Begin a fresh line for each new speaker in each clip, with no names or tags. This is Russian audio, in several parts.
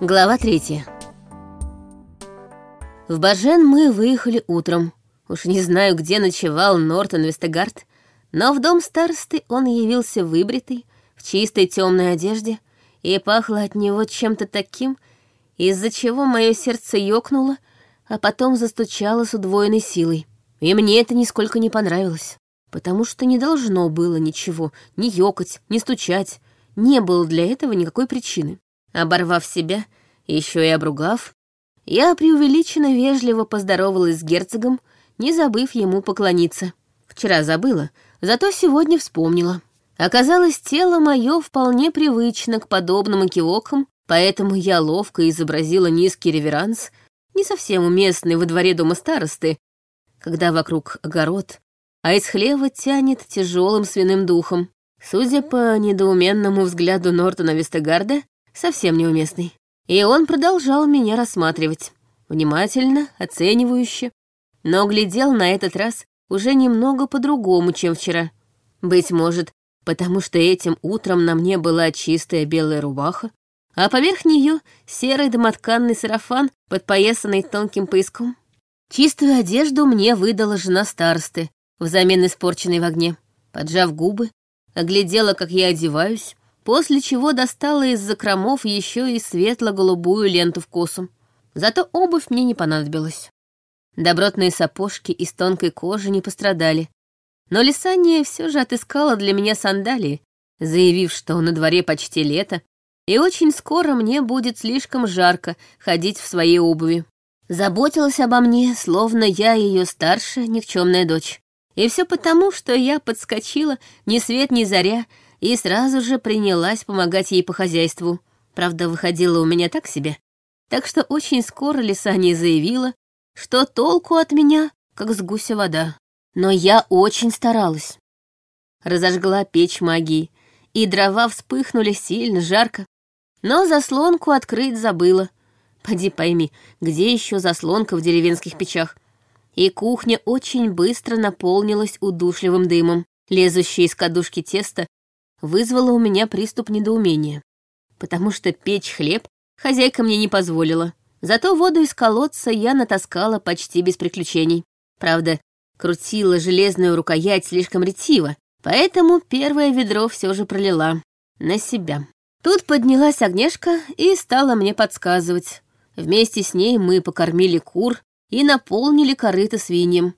Глава третья. В Бажен мы выехали утром. Уж не знаю, где ночевал Нортон Вестегард, но в дом старосты он явился выбритый, в чистой темной одежде, и пахло от него чем-то таким, из-за чего мое сердце ёкнуло, а потом застучало с удвоенной силой. И мне это нисколько не понравилось, потому что не должно было ничего, ни ёкать, ни стучать, не было для этого никакой причины. Оборвав себя, еще и обругав, я преувеличенно вежливо поздоровалась с герцогом, не забыв ему поклониться. Вчера забыла, зато сегодня вспомнила. Оказалось, тело мое вполне привычно к подобным кивокам, поэтому я ловко изобразила низкий реверанс, не совсем уместный во дворе дома старосты, когда вокруг огород, а из хлева тянет тяжелым свиным духом. Судя по недоуменному взгляду Нортона Вестегарда, совсем неуместный. И он продолжал меня рассматривать. Внимательно, оценивающе. Но глядел на этот раз уже немного по-другому, чем вчера. Быть может, потому что этим утром на мне была чистая белая рубаха, а поверх нее серый домотканный сарафан, подпоясанный тонким пояском. Чистую одежду мне выдала жена старосты, взамен испорченной в огне. Поджав губы, оглядела, как я одеваюсь, после чего достала из закромов еще и светло-голубую ленту в косу. Зато обувь мне не понадобилась. Добротные сапожки из тонкой кожи не пострадали. Но Лисания все же отыскала для меня сандалии, заявив, что на дворе почти лето, и очень скоро мне будет слишком жарко ходить в своей обуви. Заботилась обо мне, словно я ее старшая никчемная дочь. И все потому, что я подскочила ни свет ни заря, и сразу же принялась помогать ей по хозяйству. Правда, выходила у меня так себе. Так что очень скоро Лисания заявила, что толку от меня, как с гуся вода. Но я очень старалась. Разожгла печь магии, и дрова вспыхнули сильно, жарко. Но заслонку открыть забыла. Поди пойми, где еще заслонка в деревенских печах? И кухня очень быстро наполнилась удушливым дымом. Лезущий из кадушки теста вызвало у меня приступ недоумения, потому что печь хлеб хозяйка мне не позволила. Зато воду из колодца я натаскала почти без приключений. Правда, крутила железную рукоять слишком ретиво, поэтому первое ведро все же пролила на себя. Тут поднялась Огнешка и стала мне подсказывать. Вместе с ней мы покормили кур и наполнили корыто свиньям.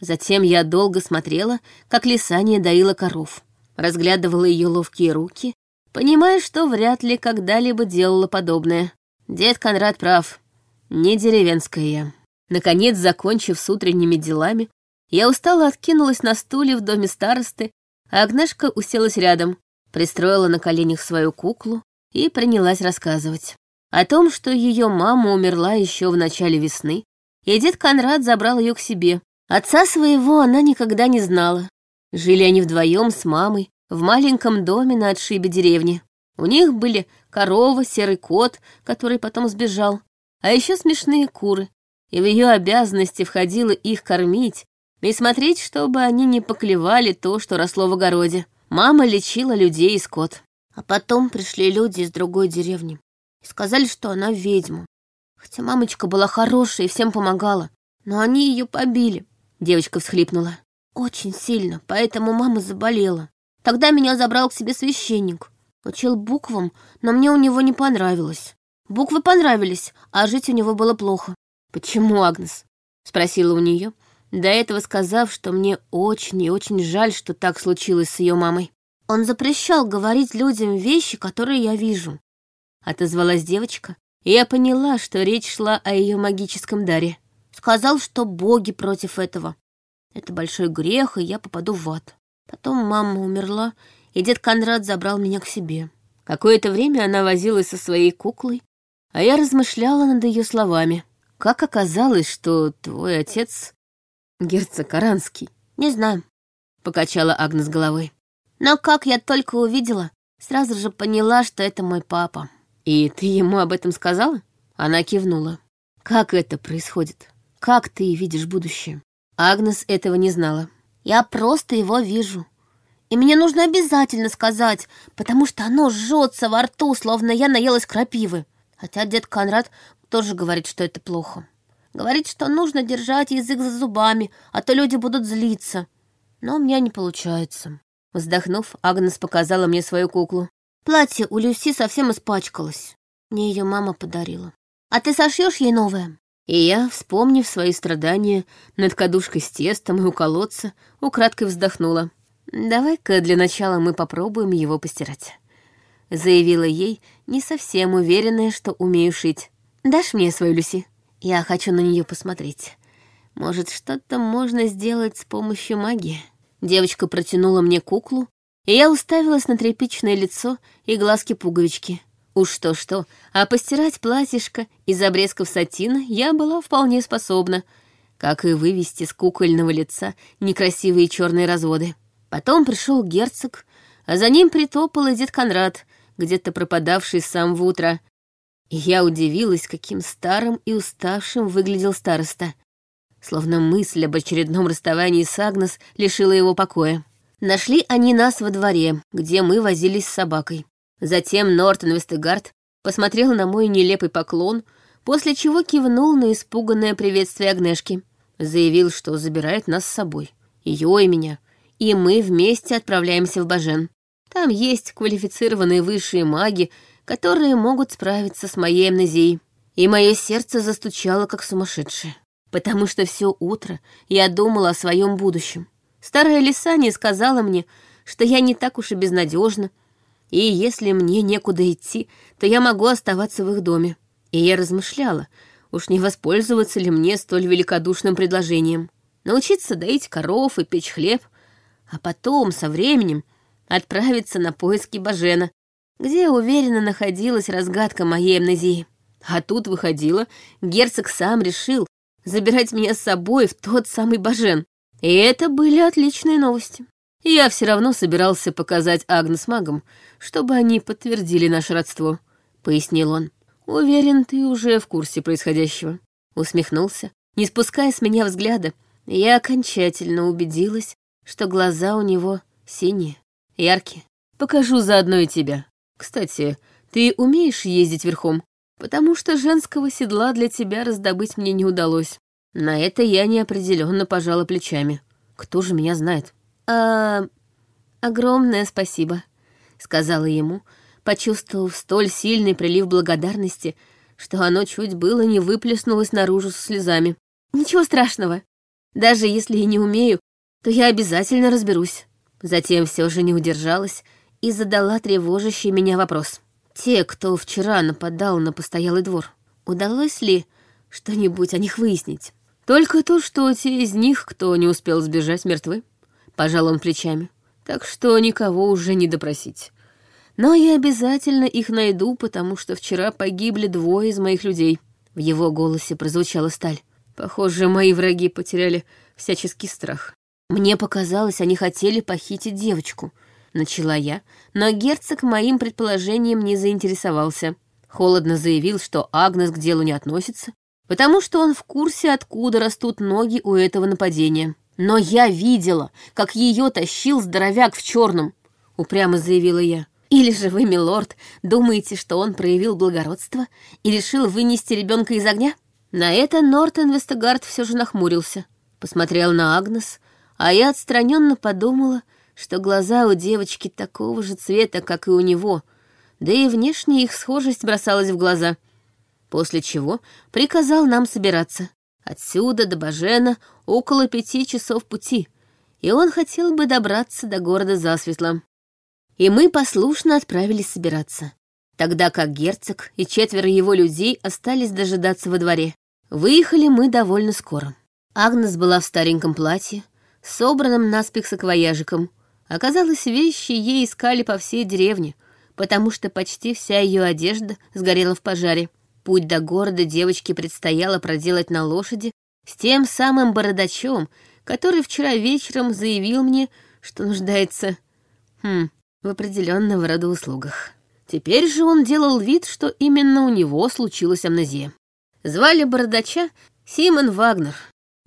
Затем я долго смотрела, как Лисания доила коров разглядывала ее ловкие руки, понимая, что вряд ли когда-либо делала подобное. Дед Конрад прав, не деревенская я. Наконец, закончив с утренними делами, я устало откинулась на стуле в доме старосты, а Агнешка уселась рядом, пристроила на коленях свою куклу и принялась рассказывать. О том, что ее мама умерла еще в начале весны, и дед Конрад забрал ее к себе. Отца своего она никогда не знала, Жили они вдвоем с мамой в маленьком доме на отшибе деревни. У них были корова, серый кот, который потом сбежал, а еще смешные куры. И в ее обязанности входило их кормить и смотреть, чтобы они не поклевали то, что росло в огороде. Мама лечила людей и скот. А потом пришли люди из другой деревни и сказали, что она ведьма. Хотя мамочка была хорошая и всем помогала, но они ее побили. Девочка всхлипнула. Очень сильно, поэтому мама заболела. Тогда меня забрал к себе священник. Учил буквам, но мне у него не понравилось. Буквы понравились, а жить у него было плохо. «Почему, Агнес?» — спросила у нее, до этого сказав, что мне очень и очень жаль, что так случилось с ее мамой. Он запрещал говорить людям вещи, которые я вижу. Отозвалась девочка, и я поняла, что речь шла о ее магическом даре. Сказал, что боги против этого. Это большой грех, и я попаду в ад. Потом мама умерла, и дед Конрад забрал меня к себе. Какое-то время она возилась со своей куклой, а я размышляла над ее словами. Как оказалось, что твой отец герцог Аранский? Не знаю, покачала Агнес головой. Но как я только увидела, сразу же поняла, что это мой папа. И ты ему об этом сказала? Она кивнула. Как это происходит? Как ты видишь будущее? Агнес этого не знала. «Я просто его вижу. И мне нужно обязательно сказать, потому что оно жжется во рту, словно я наелась крапивы. Хотя дед Конрад тоже говорит, что это плохо. Говорит, что нужно держать язык за зубами, а то люди будут злиться. Но у меня не получается. Вздохнув, Агнес показала мне свою куклу. Платье у Люси совсем испачкалось. Мне ее мама подарила. А ты сошьешь ей новое? И я, вспомнив свои страдания над кадушкой с тестом и у колодца, украдкой вздохнула. «Давай-ка для начала мы попробуем его постирать», — заявила ей, не совсем уверенная, что умею шить. «Дашь мне свою Люси? Я хочу на нее посмотреть. Может, что-то можно сделать с помощью магии?» Девочка протянула мне куклу, и я уставилась на тряпичное лицо и глазки-пуговички. Уж что-что, а постирать платьишко из обрезков сатина я была вполне способна, как и вывести с кукольного лица некрасивые черные разводы. Потом пришел герцог, а за ним притопал и дед Конрад, где-то пропадавший с самого утра. И я удивилась, каким старым и уставшим выглядел староста. Словно мысль об очередном расставании с Агнес лишила его покоя. Нашли они нас во дворе, где мы возились с собакой. Затем Нортон Вестегард посмотрел на мой нелепый поклон, после чего кивнул на испуганное приветствие Агнешки. Заявил, что забирает нас с собой. Ее и меня. И мы вместе отправляемся в Бажен. Там есть квалифицированные высшие маги, которые могут справиться с моей амнезией. И мое сердце застучало, как сумасшедшее. Потому что все утро я думала о своем будущем. Старая лиса не сказала мне, что я не так уж и безнадежна, и если мне некуда идти, то я могу оставаться в их доме. И я размышляла, уж не воспользоваться ли мне столь великодушным предложением. Научиться доить коров и печь хлеб, а потом, со временем, отправиться на поиски Бажена, где уверенно находилась разгадка моей амнезии. А тут выходило, герцог сам решил забирать меня с собой в тот самый Бажен. И это были отличные новости. Я все равно собирался показать Агнес магам, чтобы они подтвердили наше родство», — пояснил он. «Уверен, ты уже в курсе происходящего». Усмехнулся, не спуская с меня взгляда. Я окончательно убедилась, что глаза у него синие, яркие. Покажу заодно и тебя. Кстати, ты умеешь ездить верхом? Потому что женского седла для тебя раздобыть мне не удалось. На это я неопределенно пожала плечами. Кто же меня знает? А... огромное спасибо. — сказала ему, почувствовав столь сильный прилив благодарности, что оно чуть было не выплеснулось наружу со слезами. «Ничего страшного. Даже если и не умею, то я обязательно разберусь». Затем все же не удержалась и задала тревожащий меня вопрос. «Те, кто вчера нападал на постоялый двор, удалось ли что-нибудь о них выяснить?» «Только то, что те из них, кто не успел сбежать, мертвы», — пожал он плечами так что никого уже не допросить. Но я обязательно их найду, потому что вчера погибли двое из моих людей. В его голосе прозвучала сталь. Похоже, мои враги потеряли всяческий страх. Мне показалось, они хотели похитить девочку. Начала я, но герцог моим предположением не заинтересовался. Холодно заявил, что Агнес к делу не относится, потому что он в курсе, откуда растут ноги у этого нападения. «Но я видела, как ее тащил здоровяк в черном», — упрямо заявила я. «Или же вы, милорд, думаете, что он проявил благородство и решил вынести ребенка из огня?» На это Нортон Вестегард все же нахмурился, посмотрел на Агнес, а я отстраненно подумала, что глаза у девочки такого же цвета, как и у него, да и внешне их схожесть бросалась в глаза, после чего приказал нам собираться. Отсюда до Бажена около пяти часов пути, и он хотел бы добраться до города засветло. И мы послушно отправились собираться, тогда как герцог и четверо его людей остались дожидаться во дворе. Выехали мы довольно скоро. Агнес была в стареньком платье, собранном наспех саквояжиком. Оказалось, вещи ей искали по всей деревне, потому что почти вся ее одежда сгорела в пожаре. Путь до города девочке предстояло проделать на лошади с тем самым бородачом, который вчера вечером заявил мне, что нуждается хм, в определенного рода услугах. Теперь же он делал вид, что именно у него случилась амнезия. Звали бородача Симон Вагнер.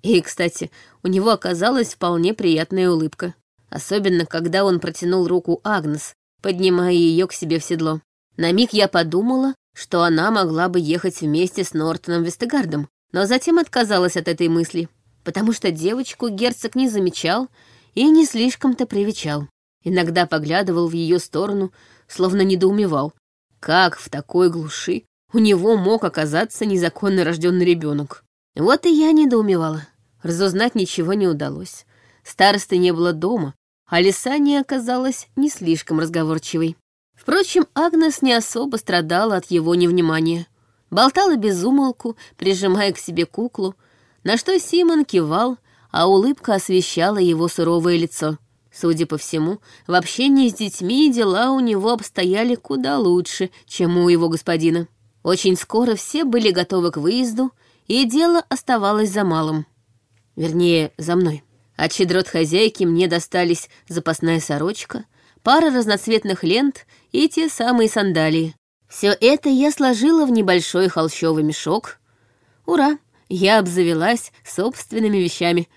И, кстати, у него оказалась вполне приятная улыбка. Особенно, когда он протянул руку Агнес, поднимая ее к себе в седло. На миг я подумала, что она могла бы ехать вместе с Нортоном Вестегардом, но затем отказалась от этой мысли, потому что девочку герцог не замечал и не слишком-то привечал. Иногда поглядывал в ее сторону, словно недоумевал, как в такой глуши у него мог оказаться незаконно рожденный ребенок. Вот и я недоумевала. Разузнать ничего не удалось. Старосты не было дома, а Лисания оказалась не слишком разговорчивой. Впрочем, Агнес не особо страдала от его невнимания. Болтала без умолку, прижимая к себе куклу, на что Симон кивал, а улыбка освещала его суровое лицо. Судя по всему, в общении с детьми дела у него обстояли куда лучше, чем у его господина. Очень скоро все были готовы к выезду, и дело оставалось за малым. Вернее, за мной. От щедрот хозяйки мне достались запасная сорочка, пара разноцветных лент и те самые сандалии. Все это я сложила в небольшой холщовый мешок. Ура! Я обзавелась собственными вещами,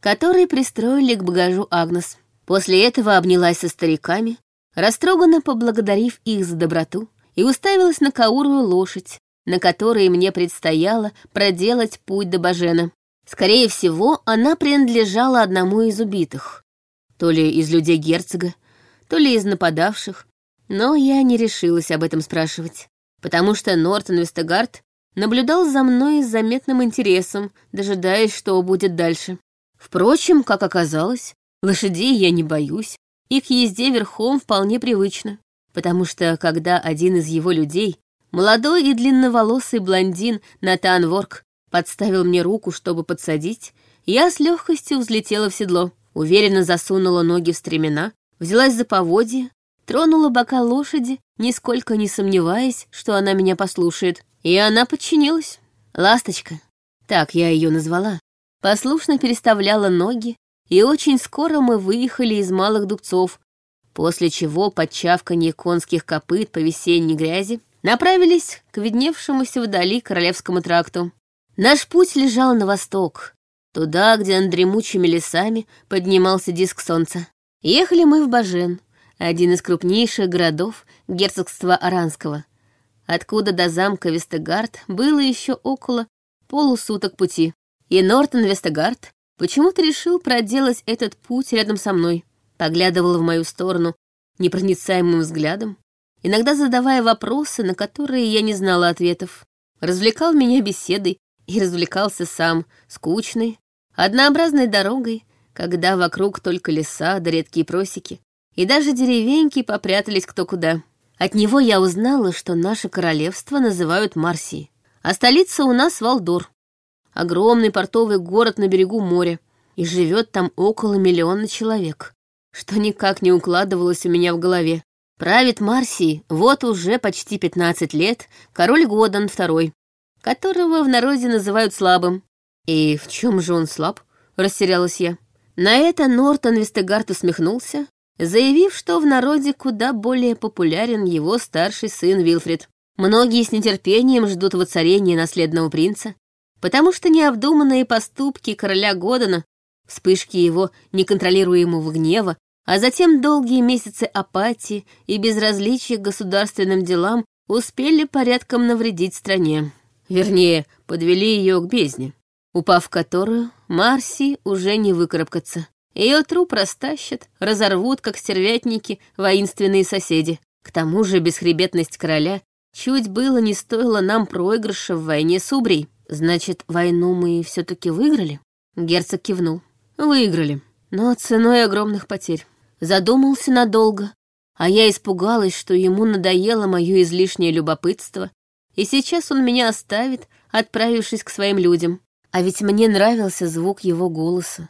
которые пристроили к багажу Агнес. После этого обнялась со стариками, растроганно поблагодарив их за доброту, и уставилась на каурую лошадь, на которой мне предстояло проделать путь до Бажена. Скорее всего, она принадлежала одному из убитых. То ли из людей герцога, то ли из нападавших, но я не решилась об этом спрашивать, потому что Нортон Вестегард наблюдал за мной с заметным интересом, дожидаясь, что будет дальше. Впрочем, как оказалось, лошадей я не боюсь, и к езде верхом вполне привычно, потому что когда один из его людей, молодой и длинноволосый блондин Натан Ворк, подставил мне руку, чтобы подсадить, я с легкостью взлетела в седло, уверенно засунула ноги в стремена, взялась за поводья, тронула бока лошади, нисколько не сомневаясь, что она меня послушает. И она подчинилась. Ласточка, так я ее назвала, послушно переставляла ноги, и очень скоро мы выехали из малых дубцов, после чего под чавканье конских копыт по весенней грязи направились к видневшемуся вдали Королевскому тракту. Наш путь лежал на восток, туда, где над дремучими лесами поднимался диск солнца. Ехали мы в Бажен, один из крупнейших городов герцогства Аранского, откуда до замка Вестегард было еще около полусуток пути. И Нортон Вестегард почему-то решил проделать этот путь рядом со мной, поглядывал в мою сторону непроницаемым взглядом, иногда задавая вопросы, на которые я не знала ответов, развлекал меня беседой и развлекался сам, скучной, однообразной дорогой, когда вокруг только леса да редкие просеки, и даже деревеньки попрятались кто куда. От него я узнала, что наше королевство называют Марсией, а столица у нас Валдор. Огромный портовый город на берегу моря, и живет там около миллиона человек, что никак не укладывалось у меня в голове. Правит Марсией вот уже почти 15 лет король Годан II, которого в народе называют слабым. И в чем же он слаб? Растерялась я. На это Нортон Вестегард усмехнулся заявив, что в народе куда более популярен его старший сын Вилфрид. Многие с нетерпением ждут воцарения наследного принца, потому что необдуманные поступки короля Годана, вспышки его неконтролируемого гнева, а затем долгие месяцы апатии и безразличия к государственным делам успели порядком навредить стране. Вернее, подвели ее к бездне, упав в которую Марси уже не выкарабкаться. Ее труп растащат, разорвут, как стервятники, воинственные соседи. К тому же бесхребетность короля чуть было не стоила нам проигрыша в войне с Убрей. Значит, войну мы все таки выиграли? Герцог кивнул. Выиграли, но ценой огромных потерь. Задумался надолго, а я испугалась, что ему надоело мое излишнее любопытство, и сейчас он меня оставит, отправившись к своим людям. А ведь мне нравился звук его голоса.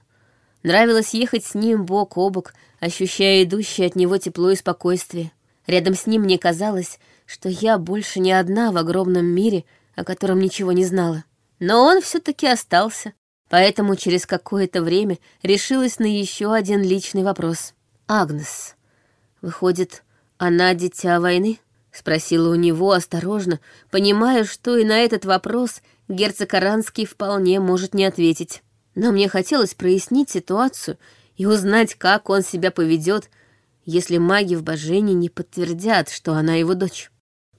Нравилось ехать с ним бок о бок, ощущая идущее от него тепло и спокойствие. Рядом с ним мне казалось, что я больше не одна в огромном мире, о котором ничего не знала. Но он все таки остался, поэтому через какое-то время решилась на еще один личный вопрос. «Агнес, выходит, она дитя войны?» — спросила у него осторожно, понимая, что и на этот вопрос герцог Аранский вполне может не ответить. Но мне хотелось прояснить ситуацию и узнать, как он себя поведет, если маги в Божении не подтвердят, что она его дочь.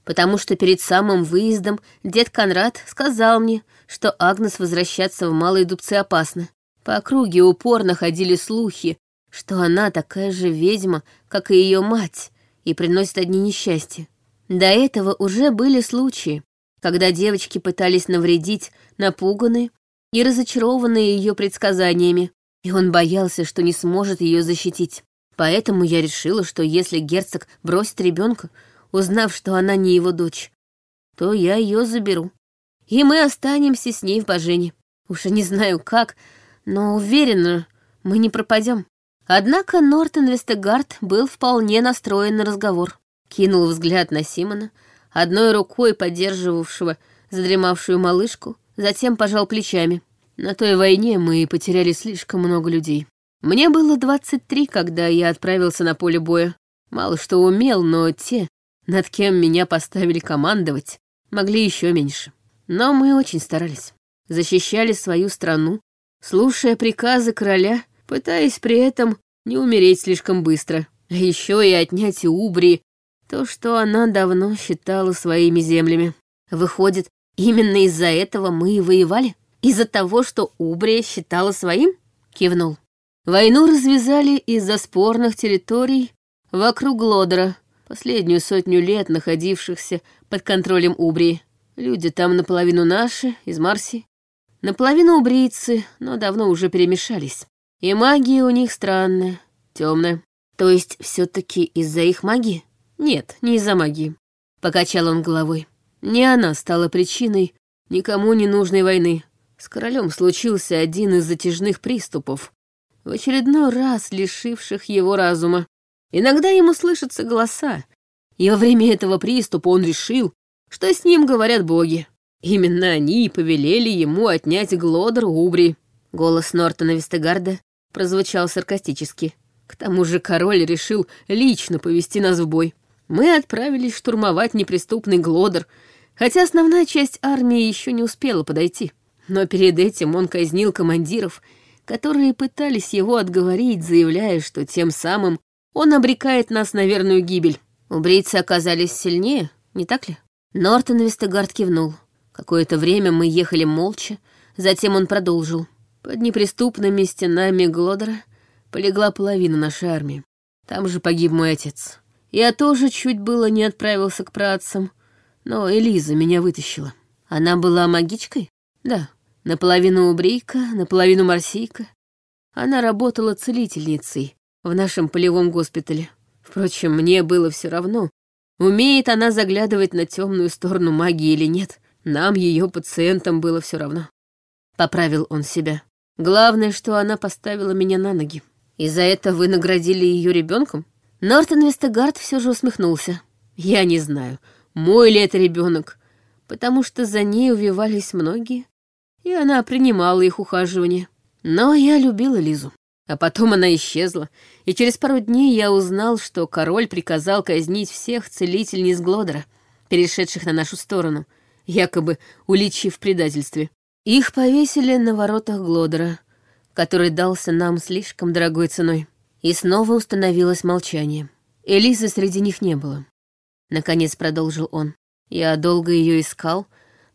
потому что перед самым выездом дед Конрад сказал мне, что Агнес возвращаться в Малые Дубцы опасно. По округе упорно ходили слухи, что она такая же ведьма, как и ее мать, и приносит одни несчастья. До этого уже были случаи, когда девочки пытались навредить, напуганные и разочарованные ее предсказаниями, и он боялся, что не сможет ее защитить. Поэтому я решила, что если герцог бросит ребенка, узнав, что она не его дочь, то я ее заберу. И мы останемся с ней в Божене. Уж не знаю как, но уверена, мы не пропадем. Однако Нортон Вестегард был вполне настроен на разговор. Кинул взгляд на Симона, одной рукой поддерживавшего задремавшую малышку, затем пожал плечами. На той войне мы потеряли слишком много людей. Мне было 23, когда я отправился на поле боя. Мало что умел, но те, над кем меня поставили командовать, могли еще меньше. Но мы очень старались. Защищали свою страну, слушая приказы короля, пытаясь при этом не умереть слишком быстро. А еще и отнять у Убри то, что она давно считала своими землями. Выходит, именно из-за этого мы и воевали? Из-за того, что Убрия считала своим? Кивнул. Войну развязали из-за спорных территорий вокруг Глодера, последнюю сотню лет находившихся под контролем Убрии. Люди там наполовину наши, из Марси, наполовину убрийцы, но давно уже перемешались. И магия у них странная, темная. То есть все таки из-за их магии? Нет, не из-за магии. Покачал он головой. Не она стала причиной никому не нужной войны. С королем случился один из затяжных приступов, в очередной раз лишивших его разума. Иногда ему слышатся голоса, и во время этого приступа он решил, что с ним говорят боги. Именно они и повелели ему отнять Глодер Убри. Голос Нортона Вестегарда прозвучал саркастически. К тому же король решил лично повести нас в бой. Мы отправились штурмовать неприступный Глодер, хотя основная часть армии еще не успела подойти. Но перед этим он казнил командиров, которые пытались его отговорить, заявляя, что тем самым он обрекает нас на верную гибель. Убрийцы оказались сильнее, не так ли? Нортон Вестегард кивнул. Какое-то время мы ехали молча, затем он продолжил. Под неприступными стенами Глодера полегла половина нашей армии. Там же погиб мой отец. Я тоже чуть было не отправился к працам, но Элиза меня вытащила. Она была магичкой? Да. Наполовину убрейка, наполовину марсийка. Она работала целительницей в нашем полевом госпитале. Впрочем, мне было все равно, умеет она заглядывать на темную сторону магии или нет. Нам, ее пациентам, было все равно. Поправил он себя. Главное, что она поставила меня на ноги. И за это вы наградили ее ребенком? Нортон Вестегард все же усмехнулся. Я не знаю, мой ли это ребенок, потому что за ней увивались многие, и она принимала их ухаживание. Но я любила Лизу. А потом она исчезла, и через пару дней я узнал, что король приказал казнить всех целительниц Глодера, перешедших на нашу сторону, якобы уличив в предательстве. Их повесили на воротах Глодера, который дался нам слишком дорогой ценой. И снова установилось молчание. Элизы среди них не было. Наконец продолжил он. Я долго ее искал,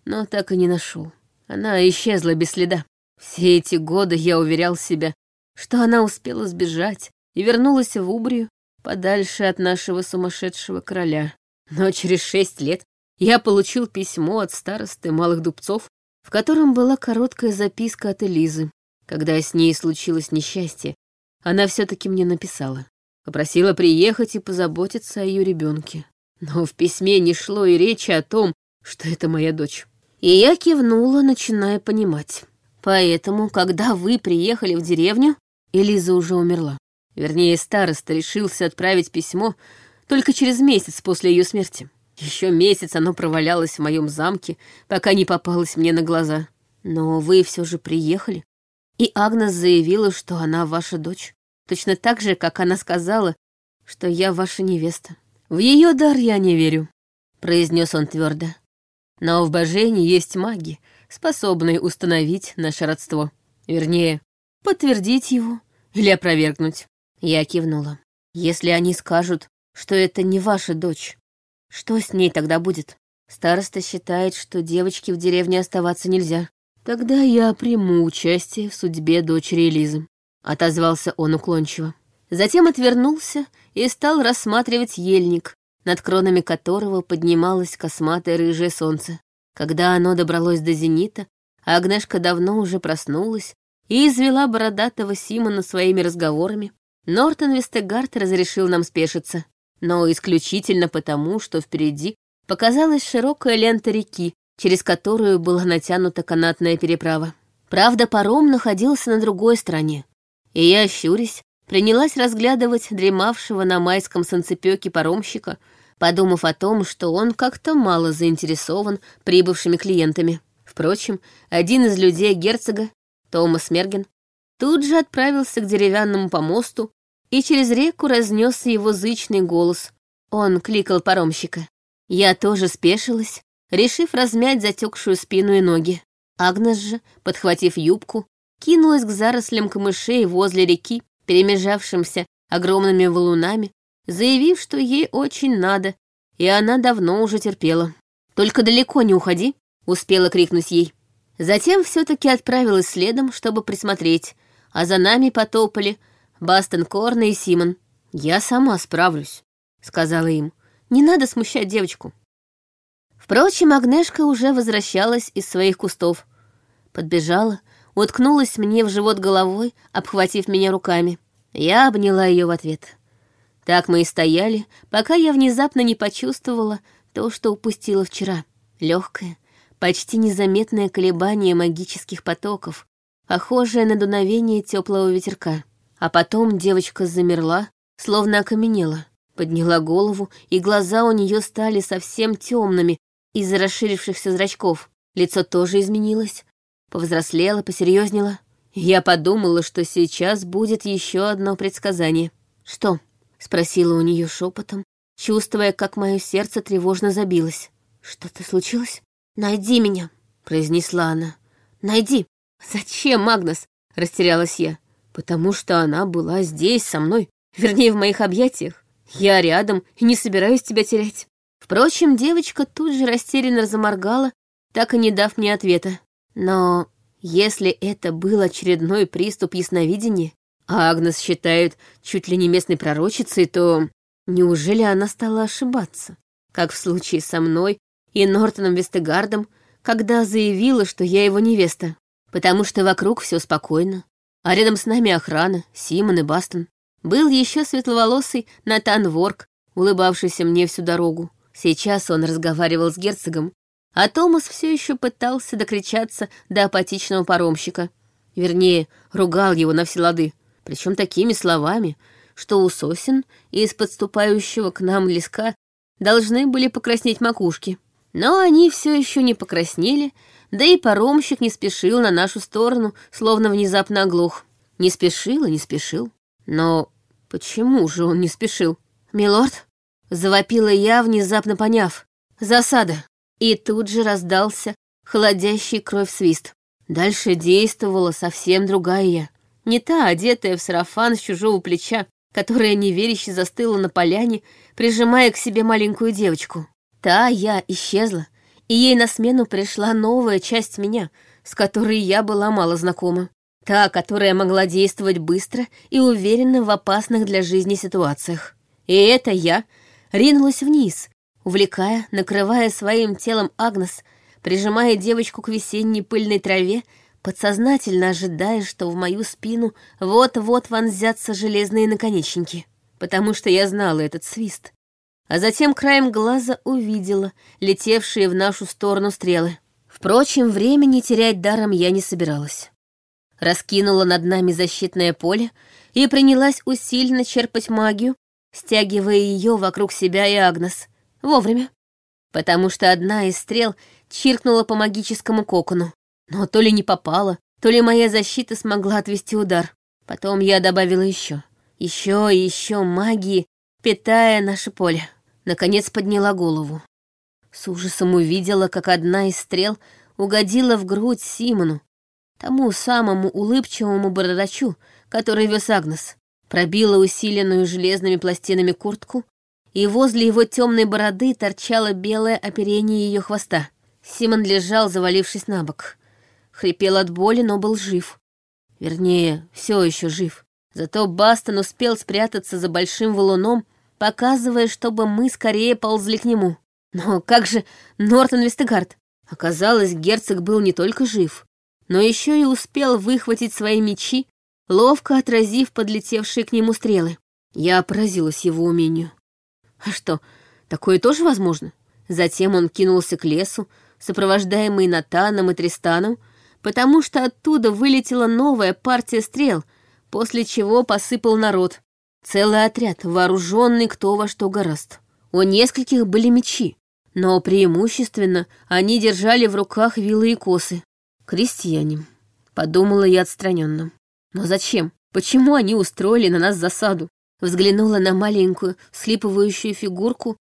но так и не нашел. Она исчезла без следа. Все эти годы я уверял себя, что она успела сбежать и вернулась в Убрию, подальше от нашего сумасшедшего короля. Но через шесть лет я получил письмо от старосты Малых Дубцов, в котором была короткая записка от Элизы. Когда с ней случилось несчастье, она все-таки мне написала. Попросила приехать и позаботиться о ее ребенке. Но в письме не шло и речи о том, что это моя дочь. И я кивнула, начиная понимать. Поэтому, когда вы приехали в деревню, Элиза уже умерла. Вернее, староста решился отправить письмо только через месяц после ее смерти. Еще месяц оно провалялось в моем замке, пока не попалось мне на глаза. Но вы все же приехали. И Агнес заявила, что она ваша дочь. Точно так же, как она сказала, что я ваша невеста. В ее дар я не верю, произнес он твердо. Но в Божении есть маги, способные установить наше родство. Вернее, подтвердить его или опровергнуть. Я кивнула. Если они скажут, что это не ваша дочь, Что с ней тогда будет? Староста считает, что девочке в деревне оставаться нельзя. Тогда я приму участие в судьбе дочери Элизы. Отозвался он уклончиво. Затем отвернулся и стал рассматривать ельник, над кронами которого поднималось косматое рыжее солнце. Когда оно добралось до зенита, Агнешка давно уже проснулась и извела бородатого Симона своими разговорами. Нортон Вестегард разрешил нам спешиться, но исключительно потому, что впереди показалась широкая лента реки, через которую была натянута канатная переправа. Правда, паром находился на другой стороне, и я, щурясь, принялась разглядывать дремавшего на майском санцепёке паромщика, подумав о том, что он как-то мало заинтересован прибывшими клиентами. Впрочем, один из людей герцога, Томас Мерген, тут же отправился к деревянному помосту, и через реку разнесся его зычный голос. Он кликал паромщика. Я тоже спешилась, решив размять затекшую спину и ноги. Агнес же, подхватив юбку, кинулась к зарослям камышей возле реки, перемежавшимся огромными валунами, заявив, что ей очень надо, и она давно уже терпела. «Только далеко не уходи», — успела крикнуть ей. Затем все таки отправилась следом, чтобы присмотреть, а за нами потопали Бастон Корна и Симон. «Я сама справлюсь», — сказала им. «Не надо смущать девочку». Впрочем, Агнешка уже возвращалась из своих кустов. Подбежала, уткнулась мне в живот головой, обхватив меня руками. Я обняла ее в ответ. Так мы и стояли, пока я внезапно не почувствовала то, что упустила вчера. Легкое, почти незаметное колебание магических потоков, похожее на дуновение теплого ветерка. А потом девочка замерла, словно окаменела, подняла голову, и глаза у нее стали совсем темными из-за расширившихся зрачков. Лицо тоже изменилось, повзрослело, посерьезнело. Я подумала, что сейчас будет еще одно предсказание. «Что?» — спросила у нее шепотом, чувствуя, как мое сердце тревожно забилось. «Что-то случилось?» «Найди меня», — произнесла она. «Найди». «Зачем, Магнус?» — растерялась я. «Потому что она была здесь, со мной, вернее, в моих объятиях. Я рядом и не собираюсь тебя терять». Впрочем, девочка тут же растерянно заморгала, так и не дав мне ответа. Но если это был очередной приступ ясновидения, а Агнес считают чуть ли не местной пророчицей, то неужели она стала ошибаться? Как в случае со мной и Нортоном Вестегардом, когда заявила, что я его невеста. Потому что вокруг все спокойно, а рядом с нами охрана, Симон и Бастон. Был еще светловолосый Натан Ворк, улыбавшийся мне всю дорогу. Сейчас он разговаривал с герцогом, а Томас все еще пытался докричаться до апатичного паромщика. Вернее, ругал его на все лады, причем такими словами, что у сосен из подступающего к нам леска должны были покраснеть макушки. Но они все еще не покраснели, да и паромщик не спешил на нашу сторону, словно внезапно оглох. Не спешил и не спешил. Но почему же он не спешил? «Милорд?» — завопила я, внезапно поняв. «Засада!» И тут же раздался холодящий кровь свист. Дальше действовала совсем другая я. Не та, одетая в сарафан с чужого плеча, которая неверяще застыла на поляне, прижимая к себе маленькую девочку. Та я исчезла, и ей на смену пришла новая часть меня, с которой я была мало знакома. Та, которая могла действовать быстро и уверенно в опасных для жизни ситуациях. И это я ринулась вниз, увлекая, накрывая своим телом Агнес, прижимая девочку к весенней пыльной траве, подсознательно ожидая, что в мою спину вот-вот вонзятся железные наконечники. Потому что я знала этот свист. А затем краем глаза увидела летевшие в нашу сторону стрелы. Впрочем, времени терять даром я не собиралась. Раскинула над нами защитное поле и принялась усиленно черпать магию, стягивая ее вокруг себя и Агнес — Вовремя. Потому что одна из стрел чиркнула по магическому кокону. Но то ли не попала, то ли моя защита смогла отвести удар. Потом я добавила еще, еще и еще магии, питая наше поле. Наконец подняла голову. С ужасом увидела, как одна из стрел угодила в грудь Симону, тому самому улыбчивому бородачу, который вез Агнес, пробила усиленную железными пластинами куртку и возле его темной бороды торчало белое оперение ее хвоста. Симон лежал, завалившись на бок. Хрипел от боли, но был жив. Вернее, все еще жив. Зато Бастон успел спрятаться за большим валуном, показывая, чтобы мы скорее ползли к нему. Но как же Нортон Вестегард? Оказалось, герцог был не только жив, но еще и успел выхватить свои мечи, ловко отразив подлетевшие к нему стрелы. Я поразилась его умению. А что, такое тоже возможно? Затем он кинулся к лесу, сопровождаемый Натаном и Тристаном, потому что оттуда вылетела новая партия стрел, после чего посыпал народ. Целый отряд, вооруженный кто во что гораст. У нескольких были мечи, но преимущественно они держали в руках вилы и косы. Крестьяне. Подумала я отстраненно. Но зачем? Почему они устроили на нас засаду? Взглянула на маленькую, слипывающую фигурку,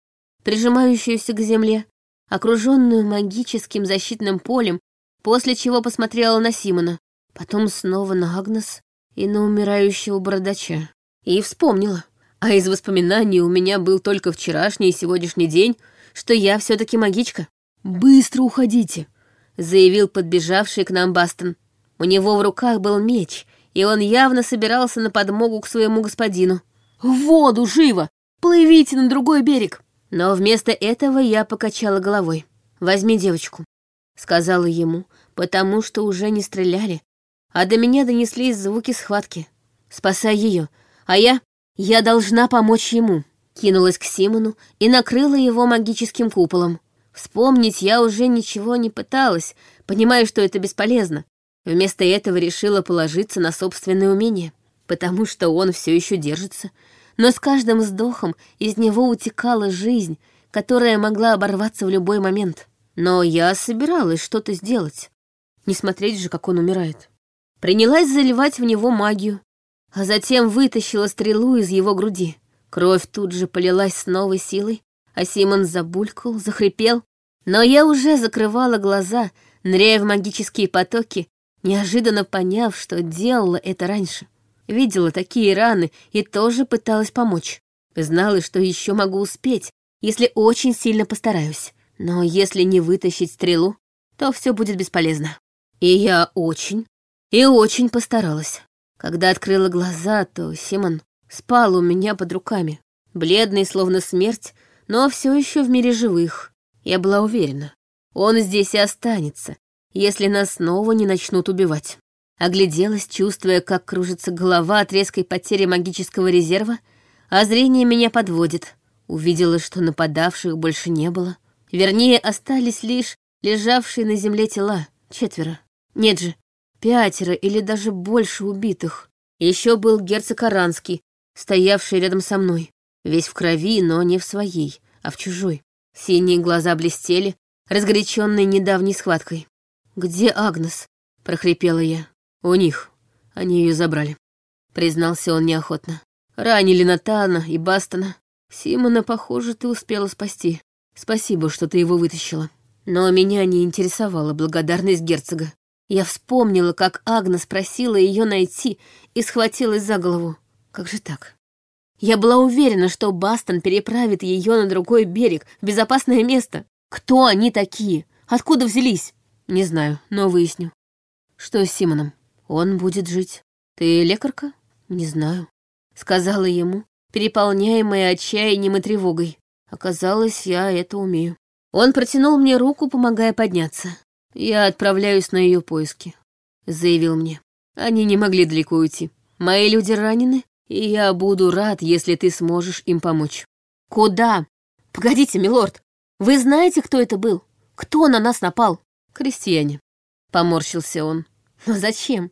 прижимающуюся к земле, окруженную магическим защитным полем, после чего посмотрела на Симона, потом снова на Агнес и на умирающего бородача. И вспомнила. А из воспоминаний у меня был только вчерашний и сегодняшний день, что я все таки магичка. «Быстро уходите!» — заявил подбежавший к нам Бастон. У него в руках был меч, и он явно собирался на подмогу к своему господину. «В воду, живо! Плывите на другой берег!» Но вместо этого я покачала головой. «Возьми девочку», — сказала ему, потому что уже не стреляли, а до меня донеслись звуки схватки. «Спасай ее, а я... я должна помочь ему». Кинулась к Симону и накрыла его магическим куполом. Вспомнить я уже ничего не пыталась, понимая, что это бесполезно. Вместо этого решила положиться на собственное умение, потому что он все еще держится. Но с каждым вздохом из него утекала жизнь, которая могла оборваться в любой момент. Но я собиралась что-то сделать. Не смотреть же, как он умирает. Принялась заливать в него магию, а затем вытащила стрелу из его груди. Кровь тут же полилась с новой силой, а Симон забулькал, захрипел. Но я уже закрывала глаза, ныряя в магические потоки, неожиданно поняв, что делала это раньше. Видела такие раны и тоже пыталась помочь. Знала, что еще могу успеть, если очень сильно постараюсь. Но если не вытащить стрелу, то все будет бесполезно. И я очень, и очень постаралась. Когда открыла глаза, то Симон спал у меня под руками, бледный, словно смерть, но все еще в мире живых. Я была уверена, он здесь и останется, если нас снова не начнут убивать. Огляделась, чувствуя, как кружится голова от резкой потери магического резерва, а зрение меня подводит. Увидела, что нападавших больше не было. Вернее, остались лишь лежавшие на земле тела. Четверо. Нет же, пятеро или даже больше убитых. Еще был герцог Аранский, стоявший рядом со мной. Весь в крови, но не в своей, а в чужой. Синие глаза блестели, разгоряченные недавней схваткой. «Где Агнес?» — прохрипела я. «У них. Они ее забрали», — признался он неохотно. «Ранили Натана и Бастона. Симона, похоже, ты успела спасти. Спасибо, что ты его вытащила. Но меня не интересовала благодарность герцога. Я вспомнила, как Агнес просила ее найти и схватилась за голову. Как же так? Я была уверена, что Бастон переправит ее на другой берег, в безопасное место. Кто они такие? Откуда взялись? Не знаю, но выясню. Что с Симоном? Он будет жить. Ты лекарка? Не знаю. Сказала ему, переполняемая отчаянием и тревогой. Оказалось, я это умею. Он протянул мне руку, помогая подняться. «Я отправляюсь на ее поиски», — заявил мне. «Они не могли далеко уйти. Мои люди ранены, и я буду рад, если ты сможешь им помочь». «Куда? Погодите, милорд, вы знаете, кто это был? Кто на нас напал?» «Крестьяне», — поморщился он. «Но зачем?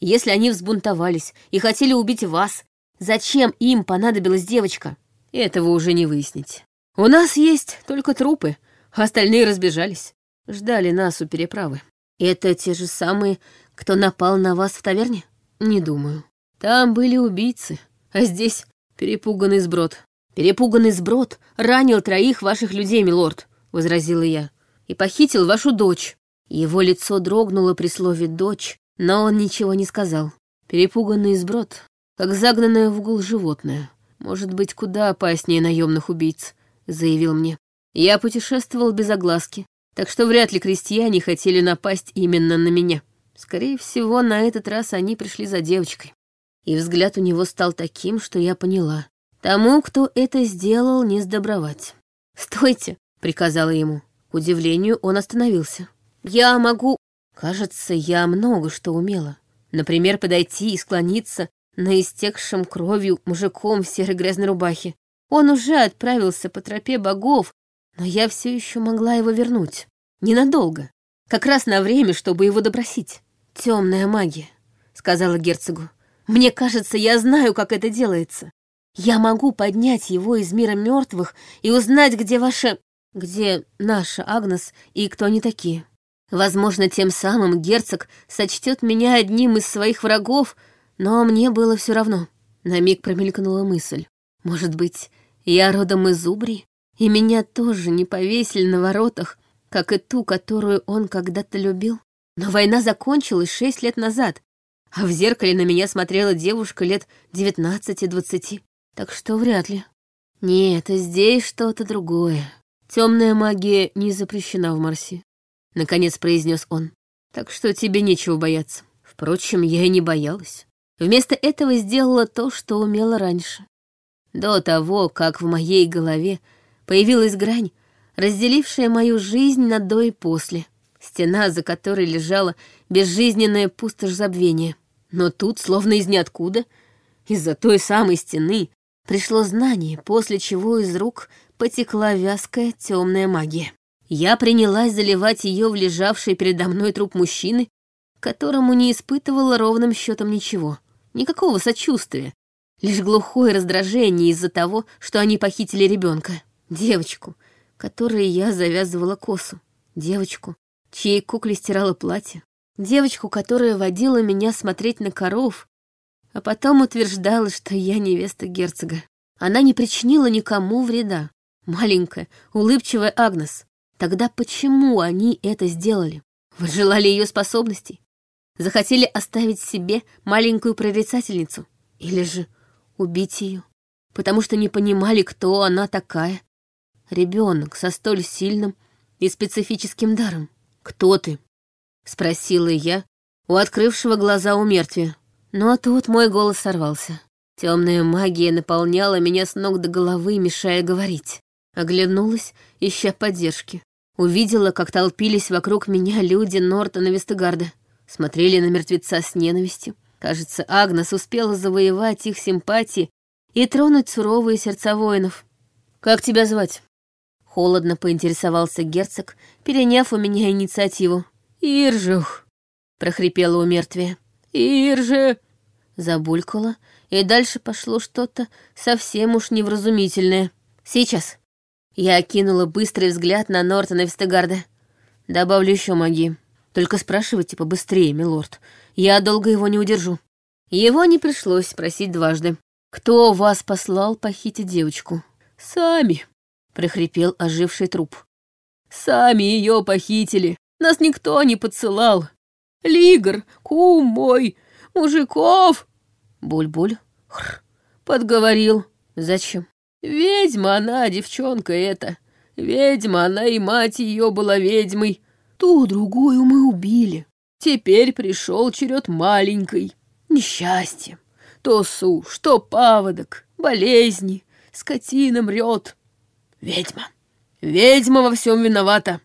Если они взбунтовались и хотели убить вас, зачем им понадобилась девочка?» «Этого уже не выяснить. У нас есть только трупы, остальные разбежались. Ждали нас у переправы. Это те же самые, кто напал на вас в таверне? Не думаю. Там были убийцы, а здесь перепуганный сброд. Перепуганный сброд ранил троих ваших людей, милорд, возразила я, и похитил вашу дочь. Его лицо дрогнуло при слове «дочь», но он ничего не сказал. Перепуганный сброд, как загнанное в угол животное, может быть куда опаснее наемных убийц», — заявил мне. «Я путешествовал без огласки, так что вряд ли крестьяне хотели напасть именно на меня. Скорее всего, на этот раз они пришли за девочкой». И взгляд у него стал таким, что я поняла. Тому, кто это сделал, не сдобровать. «Стойте!» — приказала ему. К удивлению, он остановился. «Я могу...» Кажется, я много что умела. Например, подойти и склониться на истекшем кровью мужиком в серой грязной рубахе. Он уже отправился по тропе богов, но я все еще могла его вернуть. Ненадолго. Как раз на время, чтобы его допросить. Темная магия, сказала герцогу. Мне кажется, я знаю, как это делается. Я могу поднять его из мира мертвых и узнать, где ваша... где наша Агнес и кто они такие. Возможно, тем самым герцог сочтет меня одним из своих врагов, но мне было все равно. На миг промелькнула мысль. Может быть, я родом из Убри, и меня тоже не повесили на воротах, как и ту, которую он когда-то любил? Но война закончилась шесть лет назад, а в зеркале на меня смотрела девушка лет девятнадцати-двадцати. Так что вряд ли. Нет, здесь что-то другое. Темная магия не запрещена в Марсе. Наконец произнес он. Так что тебе нечего бояться. Впрочем, я и не боялась. Вместо этого сделала то, что умела раньше. До того, как в моей голове появилась грань, разделившая мою жизнь на до и после. Стена, за которой лежала безжизненная пустошь забвения. Но тут, словно из ниоткуда, из-за той самой стены, пришло знание, после чего из рук потекла вязкая темная магия. Я принялась заливать ее в лежавший передо мной труп мужчины, которому не испытывала ровным счетом ничего. Никакого сочувствия. Лишь глухое раздражение из-за того, что они похитили ребенка. Девочку, которой я завязывала косу. Девочку, чьей кукле стирала платье. Девочку, которая водила меня смотреть на коров, а потом утверждала, что я невеста герцога. Она не причинила никому вреда. Маленькая, улыбчивая Агнес. Тогда почему они это сделали? Вы желали ее способностей? Захотели оставить себе маленькую прорицательницу? Или же убить ее? Потому что не понимали, кто она такая. Ребенок со столь сильным и специфическим даром. «Кто ты?» — спросила я у открывшего глаза у мертвия. Но тут мой голос сорвался. Темная магия наполняла меня с ног до головы, мешая говорить. Оглянулась, ища поддержки. Увидела, как толпились вокруг меня люди Нортона Вестегарда. Смотрели на мертвеца с ненавистью. Кажется, Агнес успела завоевать их симпатии и тронуть суровые сердца воинов. «Как тебя звать?» Холодно поинтересовался герцог, переняв у меня инициативу. «Иржух!» — прохрипела у мертвия. «Ирже!» Забулькала, и дальше пошло что-то совсем уж невразумительное. «Сейчас!» Я окинула быстрый взгляд на Нортона Вестегарда. «Добавлю еще магии. Только спрашивайте побыстрее, милорд. Я долго его не удержу». Его не пришлось спросить дважды. «Кто вас послал похитить девочку?» «Сами», — прохрипел оживший труп. «Сами ее похитили. Нас никто не подсылал. Лигр, кум мой, мужиков!» Буль-буль, хр, подговорил. «Зачем?» «Ведьма она, девчонка эта. Ведьма она, и мать ее была ведьмой. Ту другую мы убили. Теперь пришел черед маленькой. Несчастье. То суш, то паводок, болезни, скотина мрет. Ведьма. Ведьма во всем виновата.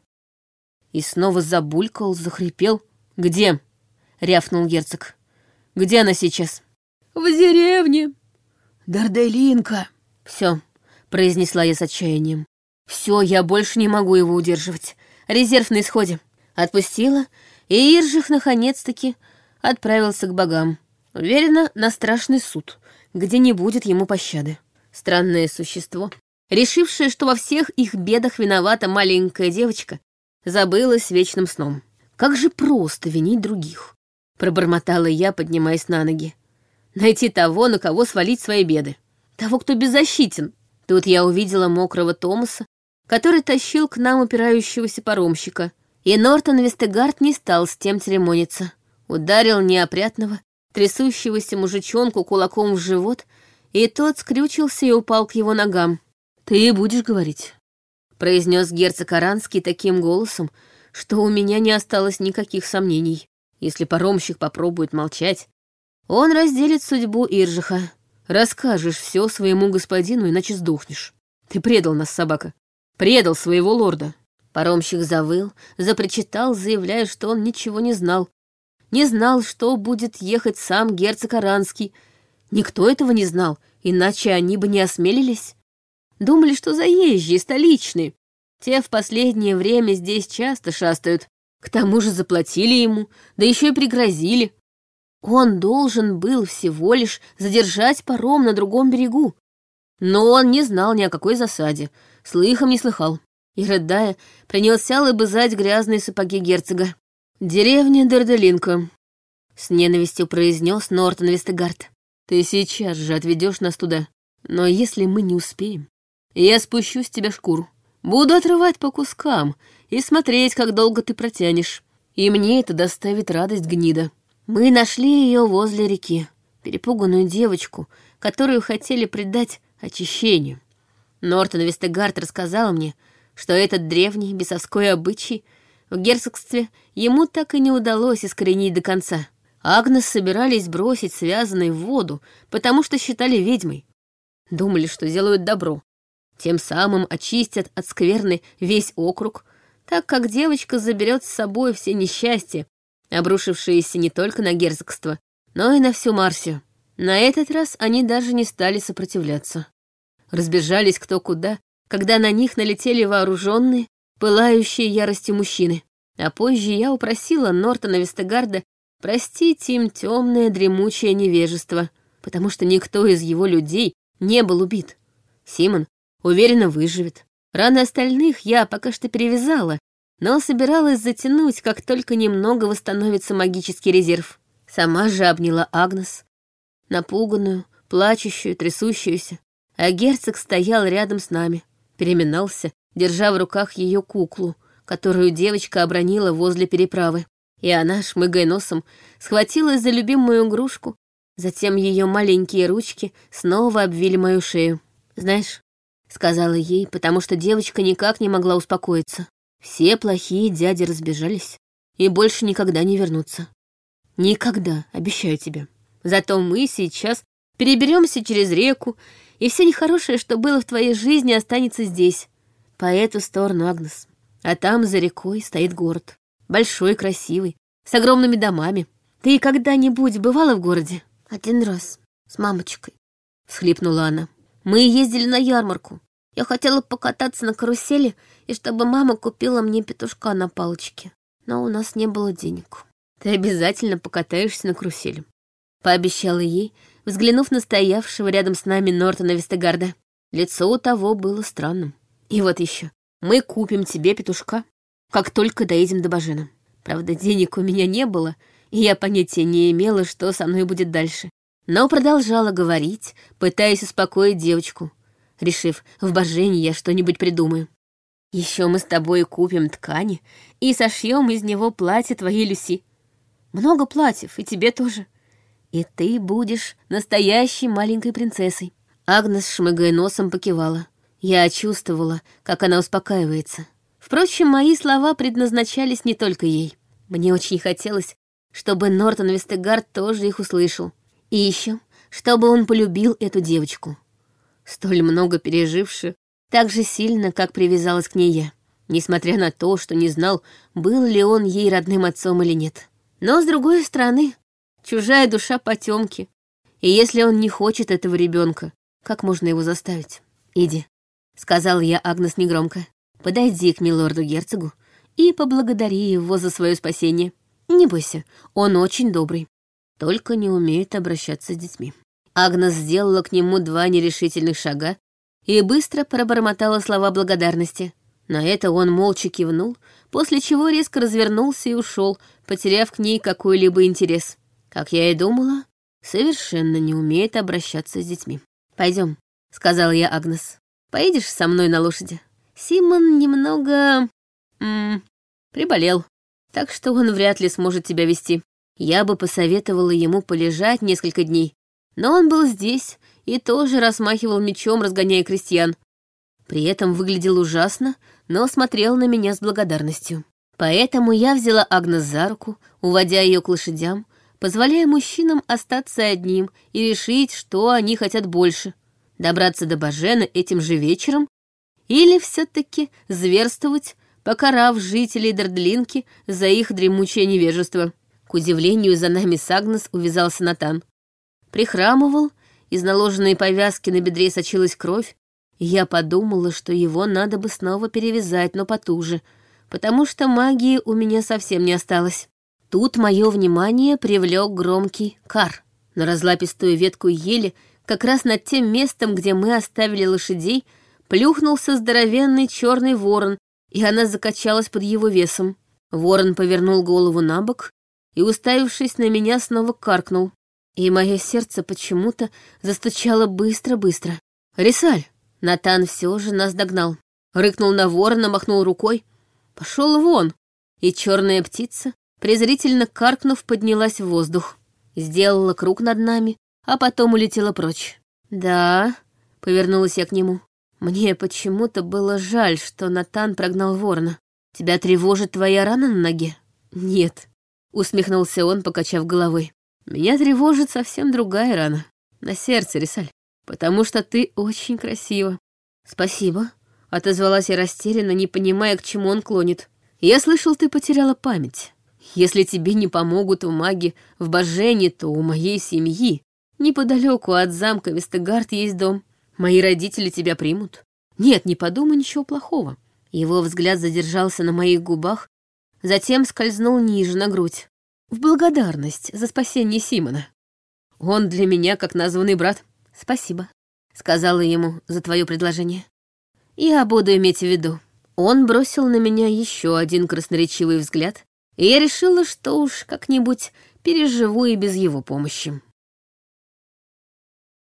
И снова забулькал, захрипел. «Где?» — рявкнул герцог. «Где она сейчас?» «В деревне». «Дарделинка». «Все», — произнесла я с отчаянием. «Все, я больше не могу его удерживать. Резерв на исходе». Отпустила, и Иржих наконец-таки отправился к богам. Уверена, на страшный суд, где не будет ему пощады. Странное существо, решившее, что во всех их бедах виновата маленькая девочка, забылась вечным сном. Как же просто винить других, пробормотала я, поднимаясь на ноги. Найти того, на кого свалить свои беды. Того, кто беззащитен. Тут я увидела мокрого Томаса, который тащил к нам упирающегося паромщика. И Нортон Вестегард не стал с тем церемониться. Ударил неопрятного, трясущегося мужичонку кулаком в живот и тот скрючился и упал к его ногам. «Ты будешь говорить», — произнес герцог Аранский таким голосом, что у меня не осталось никаких сомнений. Если паромщик попробует молчать, он разделит судьбу Иржиха. Расскажешь все своему господину, иначе сдохнешь. Ты предал нас, собака. Предал своего лорда. Паромщик завыл, запричитал, заявляя, что он ничего не знал. Не знал, что будет ехать сам герцог Аранский. Никто этого не знал, иначе они бы не осмелились. Думали, что заезжие, столичные. Те в последнее время здесь часто шастают. К тому же заплатили ему, да еще и пригрозили. Он должен был всего лишь задержать паром на другом берегу. Но он не знал ни о какой засаде, слыхом не слыхал. И, рыдая, принялся лыбызать грязные сапоги герцога. «Деревня Дерделинка», — с ненавистью произнес Нортон Вестегард. «Ты сейчас же отведешь нас туда. Но если мы не успеем, я спущу с тебя шкуру. Буду отрывать по кускам и смотреть, как долго ты протянешь. И мне это доставит радость гнида». Мы нашли ее возле реки, перепуганную девочку, которую хотели предать очищению. Нортон Вестегард рассказал мне, что этот древний бесовской обычай в герцогстве ему так и не удалось искоренить до конца. Агнес собирались бросить связанной в воду, потому что считали ведьмой. Думали, что делают добро. Тем самым очистят от скверны весь округ, так как девочка заберет с собой все несчастья, обрушившиеся не только на герцогство, но и на всю Марсию. На этот раз они даже не стали сопротивляться. Разбежались кто куда, когда на них налетели вооруженные, пылающие яростью мужчины. А позже я упросила Нортона Вестегарда простить им темное дремучее невежество, потому что никто из его людей не был убит. Симон уверенно выживет. Раны остальных я пока что перевязала, но собиралась затянуть, как только немного восстановится магический резерв. Сама же обняла Агнес, напуганную, плачущую, трясущуюся, а герцог стоял рядом с нами, переминался, держа в руках ее куклу, которую девочка обронила возле переправы. И она, шмыгая носом, схватилась за любимую игрушку, затем ее маленькие ручки снова обвили мою шею. «Знаешь», — сказала ей, потому что девочка никак не могла успокоиться. Все плохие дяди разбежались и больше никогда не вернутся. Никогда, обещаю тебе. Зато мы сейчас переберемся через реку, и все нехорошее, что было в твоей жизни, останется здесь, по эту сторону, Агнес. А там, за рекой, стоит город. Большой, красивый, с огромными домами. Ты когда-нибудь бывала в городе? Один раз, с мамочкой, — всхлипнула она. Мы ездили на ярмарку. Я хотела покататься на карусели, и чтобы мама купила мне петушка на палочке. Но у нас не было денег. Ты обязательно покатаешься на карусели. Пообещала ей, взглянув на стоявшего рядом с нами Нортона Вестегарда. Лицо у того было странным. И вот еще. Мы купим тебе петушка, как только доедем до Бажина. Правда, денег у меня не было, и я понятия не имела, что со мной будет дальше. Но продолжала говорить, пытаясь успокоить девочку — решив, в божении я что-нибудь придумаю. Еще мы с тобой купим ткани и сошьем из него платье твоей Люси. Много платьев, и тебе тоже. И ты будешь настоящей маленькой принцессой. Агнес, шмыгая носом, покивала. Я чувствовала, как она успокаивается. Впрочем, мои слова предназначались не только ей. Мне очень хотелось, чтобы Нортон Вестегард тоже их услышал. И еще, чтобы он полюбил эту девочку столь много пережившую, так же сильно, как привязалась к ней я, несмотря на то, что не знал, был ли он ей родным отцом или нет. Но, с другой стороны, чужая душа потемки, и если он не хочет этого ребенка, как можно его заставить? «Иди», — сказал я Агнес негромко, — «подойди к милорду-герцогу и поблагодари его за свое спасение. Не бойся, он очень добрый, только не умеет обращаться с детьми». Агнес сделала к нему два нерешительных шага и быстро пробормотала слова благодарности. На это он молча кивнул, после чего резко развернулся и ушел, потеряв к ней какой-либо интерес. Как я и думала, совершенно не умеет обращаться с детьми. Пойдем, сказала я Агнес. Поедешь со мной на лошади? Симон немного... М -м, приболел, так что он вряд ли сможет тебя вести. Я бы посоветовала ему полежать несколько дней, Но он был здесь и тоже размахивал мечом, разгоняя крестьян. При этом выглядел ужасно, но смотрел на меня с благодарностью. Поэтому я взяла Агнес за руку, уводя ее к лошадям, позволяя мужчинам остаться одним и решить, что они хотят больше — добраться до Бажена этим же вечером или все таки зверствовать, покарав жителей Дардлинки за их дремучее невежество. К удивлению, за нами с Агнес увязался Натан. Прихрамывал, из наложенной повязки на бедре сочилась кровь, и я подумала, что его надо бы снова перевязать, но потуже, потому что магии у меня совсем не осталось. Тут мое внимание привлек громкий кар. На разлапистую ветку ели, как раз над тем местом, где мы оставили лошадей, плюхнулся здоровенный черный ворон, и она закачалась под его весом. Ворон повернул голову на бок и, уставившись на меня, снова каркнул. И мое сердце почему-то застучало быстро-быстро. «Рисаль!» Натан все же нас догнал. Рыкнул на ворона, махнул рукой. Пошел вон! И черная птица, презрительно каркнув, поднялась в воздух. Сделала круг над нами, а потом улетела прочь. «Да», — повернулась я к нему. Мне почему-то было жаль, что Натан прогнал ворона. Тебя тревожит твоя рана на ноге? Нет, усмехнулся он, покачав головой. Меня тревожит совсем другая рана. На сердце, Рисаль. Потому что ты очень красива. Спасибо, отозвалась я растерянно, не понимая, к чему он клонит. Я слышал, ты потеряла память. Если тебе не помогут в маге в Божене, то у моей семьи неподалеку от замка Вестегард есть дом. Мои родители тебя примут. Нет, не подумай ничего плохого. Его взгляд задержался на моих губах, затем скользнул ниже на грудь. В благодарность за спасение Симона. Он для меня как названный брат. Спасибо, сказала ему за твое предложение. Я буду иметь в виду. Он бросил на меня еще один красноречивый взгляд, и я решила, что уж как-нибудь переживу и без его помощи.